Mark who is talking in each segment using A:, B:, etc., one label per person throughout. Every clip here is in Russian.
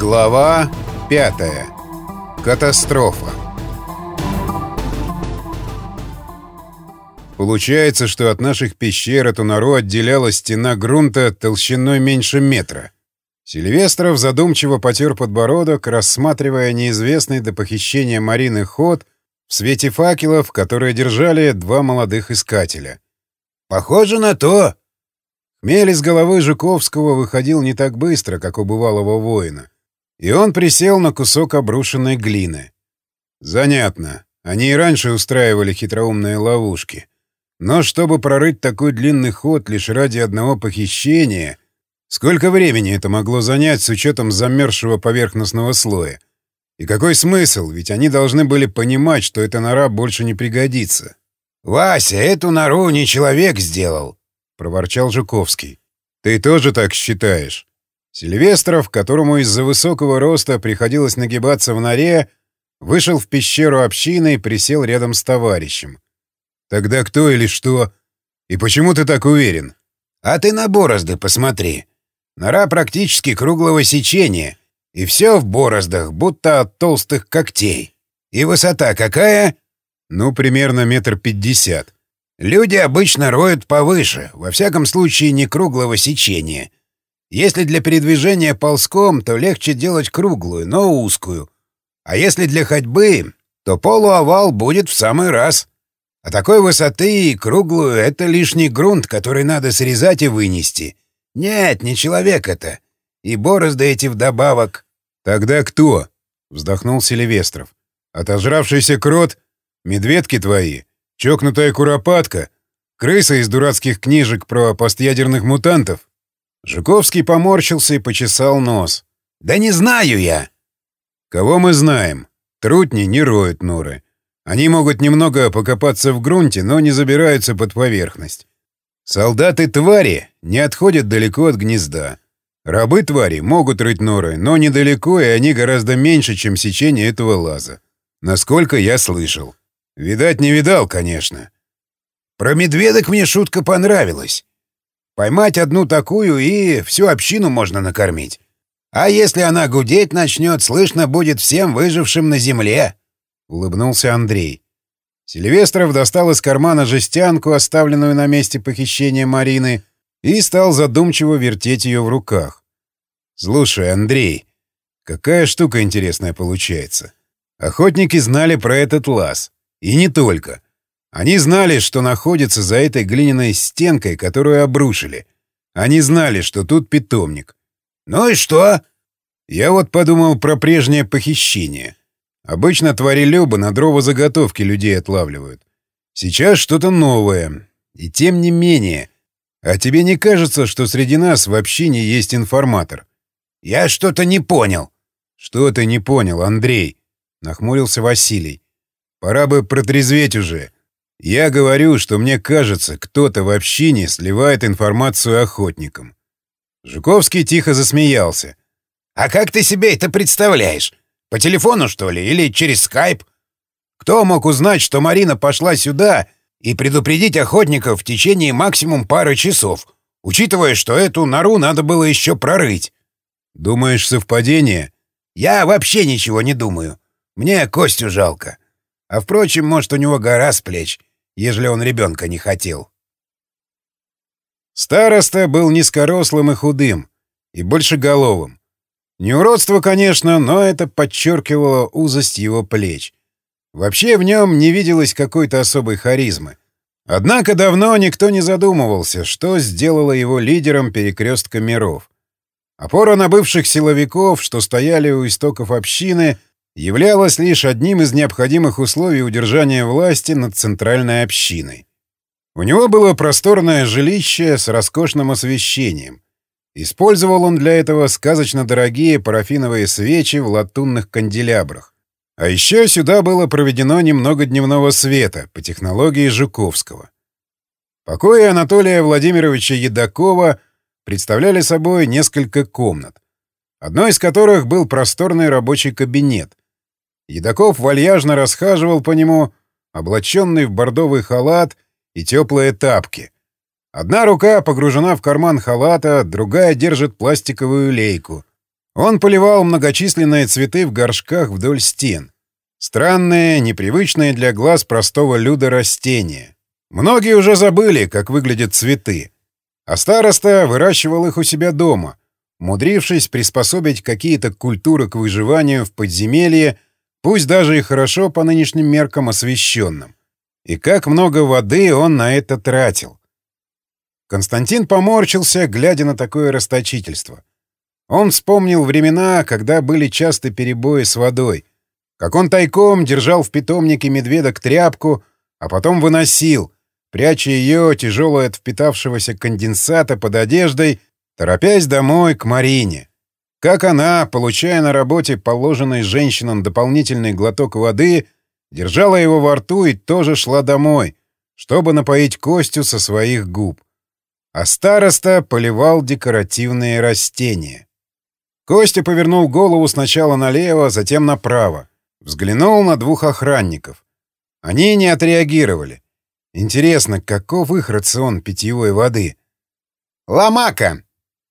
A: Глава 5. Катастрофа. Получается, что от наших пещер эту нору отделяла стена грунта толщиной меньше метра. Сильвестров задумчиво потер подбородок, рассматривая неизвестный до похищения Марины ход в свете факелов, которые держали два молодых искателя.
B: «Похоже на то!»
A: Хмель из головы Жуковского выходил не так быстро, как у бывалого воина. И он присел на кусок обрушенной глины. Занятно. Они и раньше устраивали хитроумные ловушки. Но чтобы прорыть такой длинный ход лишь ради одного похищения... Сколько времени это могло занять с учетом замерзшего поверхностного слоя? И какой смысл? Ведь они должны были понимать, что эта нора больше не пригодится.
B: «Вася, эту нору не человек сделал!» — проворчал Жуковский.
A: «Ты тоже так считаешь?» Сильвестров, которому из-за высокого роста приходилось нагибаться в норе, вышел в пещеру общины и присел рядом с товарищем. «Тогда кто или что? И почему ты так уверен?»
B: «А ты на борозды посмотри. Нора практически круглого сечения, и все в бороздах, будто от толстых когтей. И высота какая?»
A: «Ну, примерно метр пятьдесят».
B: «Люди обычно роют повыше, во всяком случае не круглого сечения». Если для передвижения ползком, то легче делать круглую, но узкую. А если для ходьбы, то полуовал будет в самый раз. А такой высоты и круглую — это лишний грунт, который надо срезать и вынести. Нет, не человек это. И борозды эти вдобавок.
A: — Тогда кто? — вздохнул Селивестров. — Отожравшийся крот? Медведки твои? Чокнутая куропатка? Крыса из дурацких книжек про постъядерных мутантов? Жуковский поморщился и почесал нос.
B: «Да не знаю я!»
A: «Кого мы знаем? Трутни не роют норы. Они могут немного покопаться в грунте, но не забираются под поверхность. Солдаты-твари не отходят далеко от гнезда. Рабы-твари могут рыть норы, но недалеко, и они гораздо меньше, чем сечение этого лаза. Насколько я слышал. Видать, не видал, конечно.
B: Про медведок мне шутка понравилась. Поймать одну такую, и всю общину можно накормить. А если она гудеть начнет, слышно будет всем выжившим на земле.
A: Улыбнулся Андрей. Сильвестров достал из кармана жестянку, оставленную на месте похищения Марины, и стал задумчиво вертеть ее в руках. «Слушай, Андрей, какая штука интересная получается. Охотники знали про этот лаз. И не только. Они знали, что находится за этой глиняной стенкой, которую обрушили. Они знали, что тут питомник.
B: «Ну и что?»
A: Я вот подумал про прежнее похищение. Обычно твари Люба на дрова заготовки людей отлавливают. Сейчас что-то новое. И тем не менее. А тебе не кажется, что среди нас в общине есть информатор?
B: Я что-то не понял.
A: Что ты не понял, Андрей? Нахмурился Василий. Пора бы протрезветь уже. Я говорю, что мне кажется, кто-то в общине сливает информацию охотникам. Жуковский тихо засмеялся.
B: «А как ты себе это представляешь? По телефону, что ли, или через скайп? Кто мог узнать, что Марина пошла сюда и предупредить охотников в течение максимум пары часов, учитывая, что эту нору надо было еще прорыть?»
A: «Думаешь, совпадение?»
B: «Я вообще ничего не думаю. Мне Костю жалко. А впрочем, может, у него гора с плеч ежели он ребенка не хотел.
A: Староста был низкорослым и худым, и большеголовым. Не уродство, конечно, но это подчеркивало узость его плеч. Вообще в нем не виделось какой-то особой харизмы. Однако давно никто не задумывался, что сделало его лидером перекрестка миров. Опора на бывших силовиков, что стояли у истоков общины — являлось лишь одним из необходимых условий удержания власти над центральной общиной. У него было просторное жилище с роскошным освещением. Использовал он для этого сказочно дорогие парафиновые свечи в латунных канделябрах. А еще сюда было проведено немного дневного света по технологии Жуковского. Покои Анатолия Владимировича Едакова представляли собой несколько комнат, одной из которых был просторный рабочий кабинет, Едаков вальяжно расхаживал по нему, облаченный в бордовый халат и теплые тапки. Одна рука погружена в карман халата, другая держит пластиковую лейку. Он поливал многочисленные цветы в горшках вдоль стен. Странные, непривычные для глаз простого люда растения. Многие уже забыли, как выглядят цветы. А староста выращивал их у себя дома, умудрившись приспособить какие-то культуры к выживанию в подземелье, пусть даже и хорошо по нынешним меркам освещенным. И как много воды он на это тратил. Константин поморщился, глядя на такое расточительство. Он вспомнил времена, когда были часто перебои с водой, как он тайком держал в питомнике медведок тряпку, а потом выносил, пряча ее, тяжелой от впитавшегося конденсата под одеждой, торопясь домой к Марине. Как она, получая на работе положенный женщинам дополнительный глоток воды, держала его во рту и тоже шла домой, чтобы напоить Костю со своих губ. А староста поливал декоративные растения. Костя повернул голову сначала налево, затем направо. Взглянул на двух охранников. Они не отреагировали. Интересно, каков их рацион питьевой воды? «Ломака!» —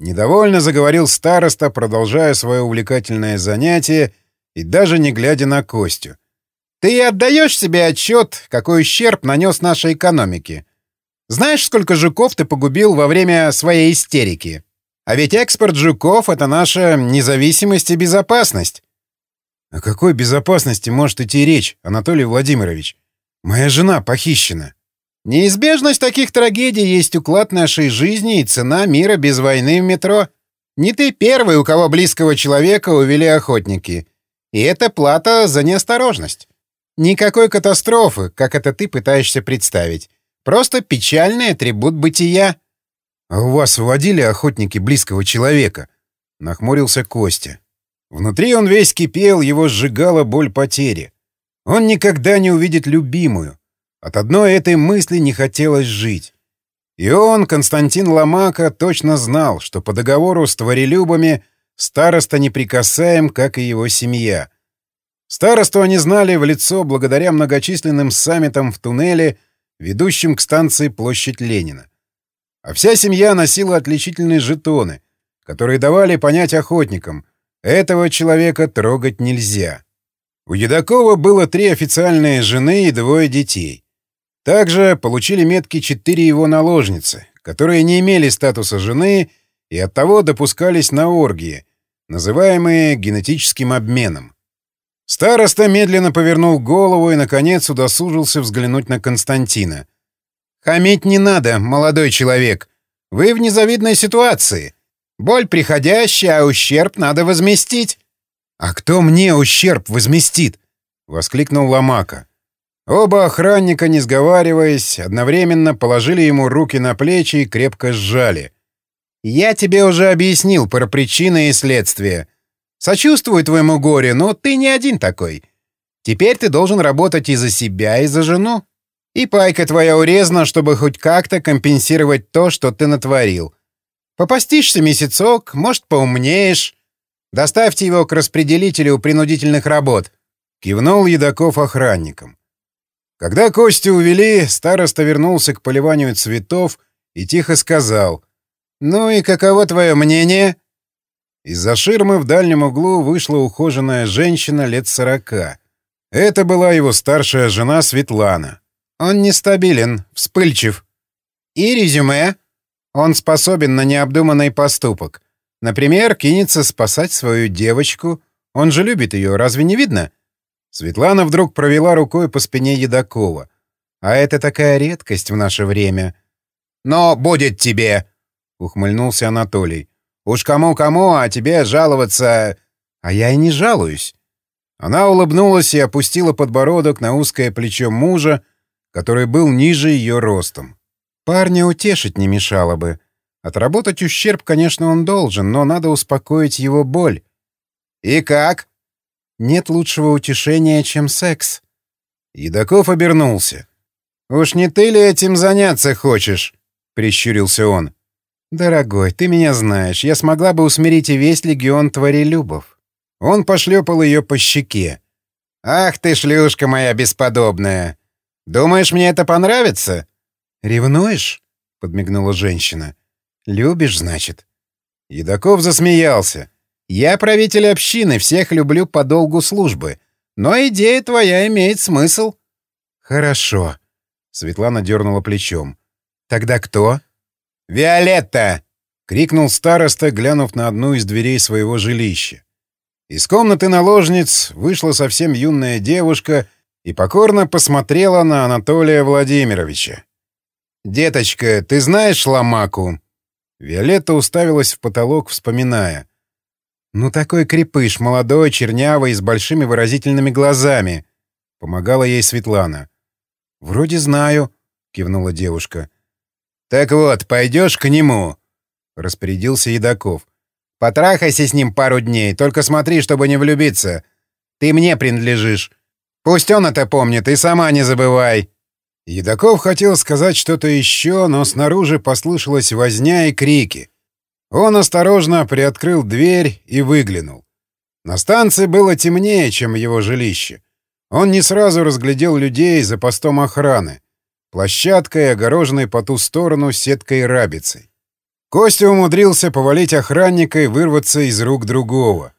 A: недовольно заговорил староста, продолжая свое увлекательное занятие и даже не глядя на Костю. «Ты отдаешь себе отчет, какой ущерб нанес нашей экономике? Знаешь, сколько жуков ты погубил во время своей истерики? А ведь экспорт жуков — это наша независимость и безопасность». «О какой безопасности может идти речь, Анатолий Владимирович? Моя жена похищена». Неизбежность таких трагедий есть уклад нашей жизни и цена мира без войны в метро. Не ты первый, у кого близкого человека увели охотники. И это плата за неосторожность. Никакой катастрофы, как это ты пытаешься представить. Просто печальный атрибут бытия. — А у вас водили охотники близкого человека? — нахмурился Костя. Внутри он весь кипел, его сжигала боль потери. Он никогда не увидит любимую, от одной этой мысли не хотелось жить. И он, Константин Ломака, точно знал, что по договору с творелюбами староста неприкасаем, как и его семья. Старосту они знали в лицо благодаря многочисленным саммитам в туннеле, ведущим к станции Площадь Ленина. А вся семья носила отличительные жетоны, которые давали понять охотникам — этого человека трогать нельзя. У Едакова было три официальные жены и двое детей. Также получили метки четыре его наложницы, которые не имели статуса жены и оттого допускались на оргии, называемые генетическим обменом. Староста медленно повернул голову и, наконец, удосужился взглянуть на Константина. «Хамить не надо, молодой человек. Вы в незавидной ситуации. Боль приходящая, а ущерб надо возместить». «А кто мне ущерб возместит?» — воскликнул Ломака. Оба охранника, не сговариваясь, одновременно положили ему руки на плечи и крепко сжали. «Я тебе уже объяснил про причины и следствия. Сочувствую твоему горю, но ты не один такой. Теперь ты должен работать и за себя, и за жену. И пайка твоя урезана, чтобы хоть как-то компенсировать то, что ты натворил. Попастишься месяцок, может, поумнеешь. Доставьте его к распределителю принудительных работ». Кивнул Едаков охранникам. Когда Костю увели, староста вернулся к поливанию цветов и тихо сказал. «Ну и каково твое мнение?» Из-за ширмы в дальнем углу вышла ухоженная женщина лет сорока. Это была его старшая жена Светлана. Он нестабилен, вспыльчив. И резюме. Он способен на необдуманный поступок. Например, кинется спасать свою девочку. Он же любит ее, разве не видно? Светлана вдруг провела рукой по спине Едакова. «А это такая редкость в наше время». «Но будет тебе!» — ухмыльнулся Анатолий. «Уж кому-кому, а тебе жаловаться...» «А я и не жалуюсь». Она улыбнулась и опустила подбородок на узкое плечо мужа, который был ниже ее ростом. Парня утешить не мешало бы. Отработать ущерб, конечно, он должен, но надо успокоить его боль. «И как?» Нет лучшего утешения, чем секс. Едаков обернулся. «Уж не ты ли этим заняться хочешь?» — прищурился он. «Дорогой, ты меня знаешь. Я смогла бы усмирить и весь легион тварелюбов». Он пошлепал ее по щеке. «Ах ты, шлюшка моя бесподобная! Думаешь, мне это понравится?» «Ревнуешь?» — подмигнула женщина. «Любишь, значит?» Едаков засмеялся. Я правитель общины, всех люблю по долгу службы. Но идея твоя имеет смысл». «Хорошо», — Светлана дернула плечом. «Тогда кто?» «Виолетта!» — крикнул староста, глянув на одну из дверей своего жилища. Из комнаты наложниц вышла совсем юная девушка и покорно посмотрела на Анатолия Владимировича. «Деточка, ты знаешь Ломаку?» Виолетта уставилась в потолок, вспоминая. «Ну такой крепыш, молодой, чернявый, с большими выразительными глазами», — помогала ей Светлана. «Вроде знаю», — кивнула девушка. «Так вот, пойдешь к нему», — распорядился Едаков. «Потрахайся с ним пару дней, только смотри, чтобы не влюбиться. Ты мне принадлежишь. Пусть он это помнит, и сама не забывай». Едаков хотел сказать что-то еще, но снаружи послышалась возня и крики. Он осторожно приоткрыл дверь и выглянул. На станции было темнее, чем его жилище. Он не сразу разглядел людей за постом охраны, площадкой, огороженной по ту сторону сеткой рабицей. Костя умудрился повалить охранника и вырваться из рук другого.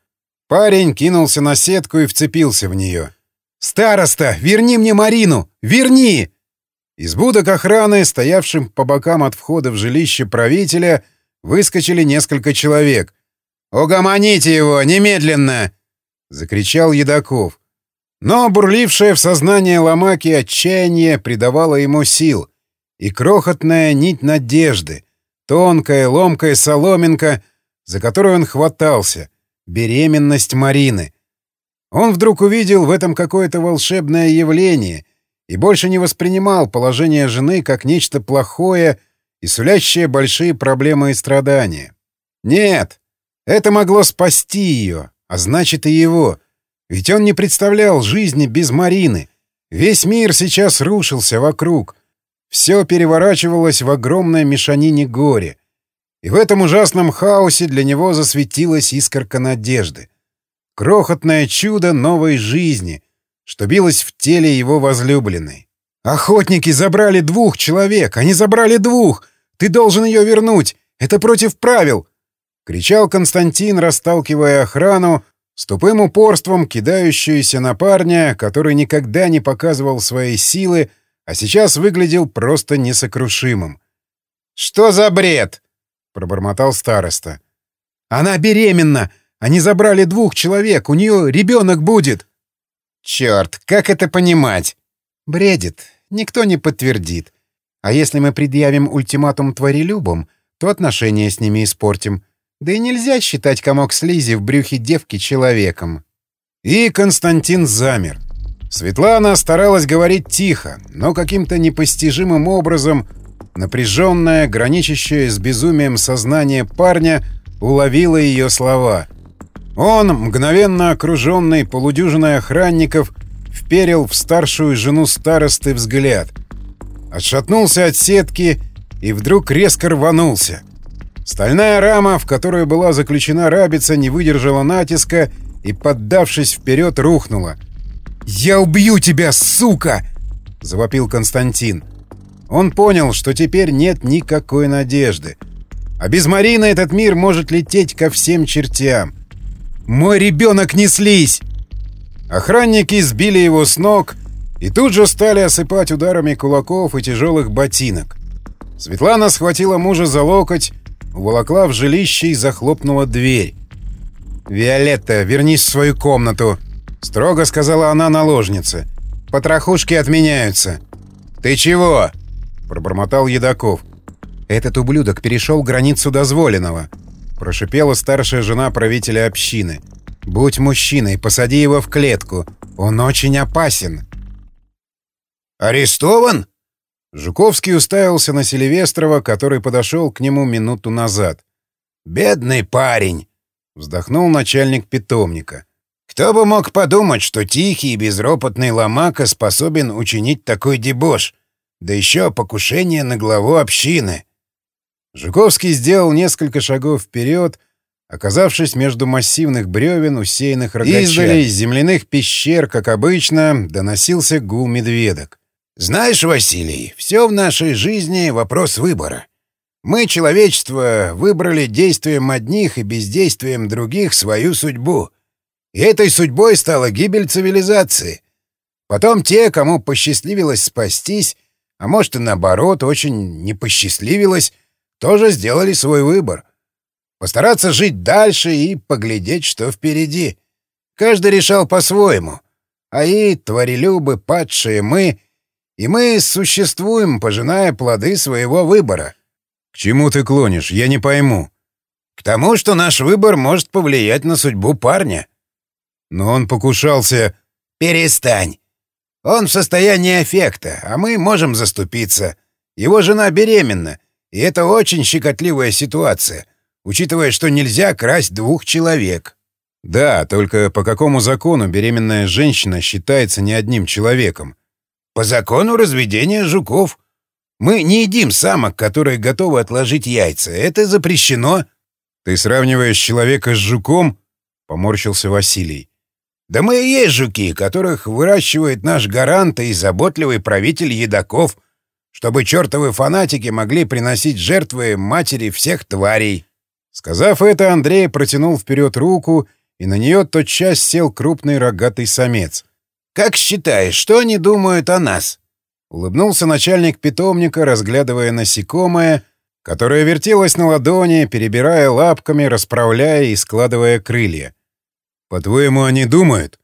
A: Парень кинулся на сетку и вцепился в нее. «Староста, верни мне Марину! Верни!» Из будок охраны, стоявшим по бокам от входа в жилище правителя, выскочили несколько человек. «Угомоните его! Немедленно!» — закричал Едаков. Но бурлившее в сознании Ломаки отчаяние придавало ему сил, и крохотная нить надежды, тонкая, ломкая соломинка, за которую он хватался, беременность Марины. Он вдруг увидел в этом какое-то волшебное явление и больше не воспринимал положение жены как нечто плохое и сулящее большие проблемы и страдания. Нет, это могло спасти ее, а значит и его. Ведь он не представлял жизни без Марины. Весь мир сейчас рушился вокруг. Все переворачивалось в огромной мешанине горе. И в этом ужасном хаосе для него засветилась искорка надежды. Крохотное чудо новой жизни — что билось в теле его возлюбленной. «Охотники забрали двух человек! Они забрали двух! Ты должен ее вернуть! Это против правил!» — кричал Константин, расталкивая охрану, с тупым упорством кидающуюся на парня, который никогда не показывал своей силы, а сейчас выглядел просто несокрушимым. «Что за бред?» — пробормотал староста. «Она беременна! Они забрали двух человек! У нее ребенок будет!» Черт, как это понимать? Бредит. Никто не подтвердит. А если мы предъявим ультиматум тварелюбам, то отношения с ними испортим. Да и нельзя считать комок слизи в брюхе девки человеком. И Константин замер. Светлана старалась говорить тихо, но каким-то непостижимым образом напряженное, граничащее с безумием сознание парня уловило ее слова — он, мгновенно окруженный полудюжиной охранников, вперил в старшую жену старосты взгляд. Отшатнулся от сетки и вдруг резко рванулся. Стальная рама, в которую была заключена рабица, не выдержала натиска и, поддавшись вперед, рухнула. «Я убью тебя, сука!» — завопил Константин. Он понял, что теперь нет никакой надежды. А без Марины этот мир может лететь ко всем чертям. «Мой ребенок неслись!» Охранники сбили его с ног и тут же стали осыпать ударами кулаков и тяжелых ботинок. Светлана схватила мужа за локоть, уволокла в жилище и захлопнула дверь. «Виолетта, вернись в свою комнату», — строго сказала она наложнице. «Потрохушки отменяются». «Ты чего?» — пробормотал Едаков. «Этот ублюдок перешел границу дозволенного», Прошипела старшая жена правителя общины. «Будь мужчиной, посади его в клетку. Он очень опасен».
B: «Арестован?»
A: Жуковский уставился на Селивестрова, который подошел к нему минуту назад.
B: «Бедный парень!» — вздохнул начальник питомника. «Кто бы мог подумать, что тихий и безропотный Ломака способен учинить такой дебош, да еще покушение на главу общины!»
A: Жуковский сделал несколько шагов вперед, оказавшись между массивных бревен, усеянных рогачами. Издали из земляных пещер, как обычно, доносился гул медведок.
B: «Знаешь, Василий, все в нашей жизни — вопрос выбора. Мы, человечество, выбрали действием одних и бездействием других свою судьбу. И этой судьбой стала гибель цивилизации. Потом те, кому посчастливилось спастись, а может и наоборот, очень не посчастливилось, тоже сделали свой выбор. Постараться жить дальше и поглядеть, что впереди. Каждый решал по-своему. А и, творелюбы, падшие мы, и мы существуем, пожиная плоды своего выбора.
A: К чему ты клонишь? Я не пойму.
B: К тому, что наш выбор может повлиять на судьбу парня.
A: Но он покушался...
B: Перестань. Он в состоянии аффекта, а мы можем заступиться. Его жена беременна, и это очень щекотливая ситуация, учитывая, что нельзя красть двух человек.
A: Да, только по какому закону беременная женщина считается не одним человеком?
B: По закону разведения жуков. Мы не едим самок, которые готовы отложить яйца. Это запрещено.
A: Ты сравниваешь человека с жуком? Поморщился Василий.
B: Да мы и есть жуки, которых выращивает наш гарант и заботливый правитель едоков, чтобы чертовы фанатики могли приносить жертвы матери всех тварей.
A: Сказав это, Андрей протянул вперед руку, и на нее тотчас сел крупный рогатый самец.
B: «Как считаешь, что они думают о нас?»
A: Улыбнулся начальник питомника, разглядывая насекомое, которое вертелось на ладони, перебирая лапками, расправляя и складывая крылья. По-твоему, они думают?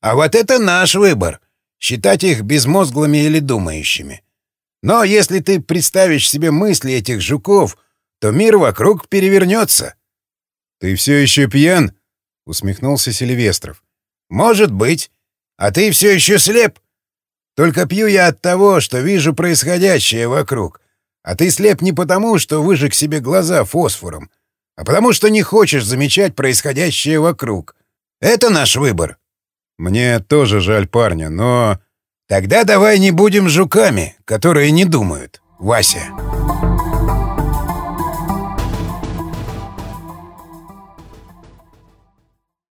B: А вот это наш выбор — считать их безмозглыми или думающими. Но если ты представишь себе мысли этих жуков, то мир вокруг перевернется.
A: — Ты все еще пьян? — усмехнулся Сильвестров.
B: — Может быть. А ты все еще слеп? Только пью я от того, что вижу происходящее вокруг. А ты слеп не потому, что выжег себе глаза фосфором, а потому что не хочешь замечать происходящее вокруг. Это наш выбор.
A: Мне тоже жаль парня, но...
B: Тогда давай не будем жуками, которые не думают, Вася.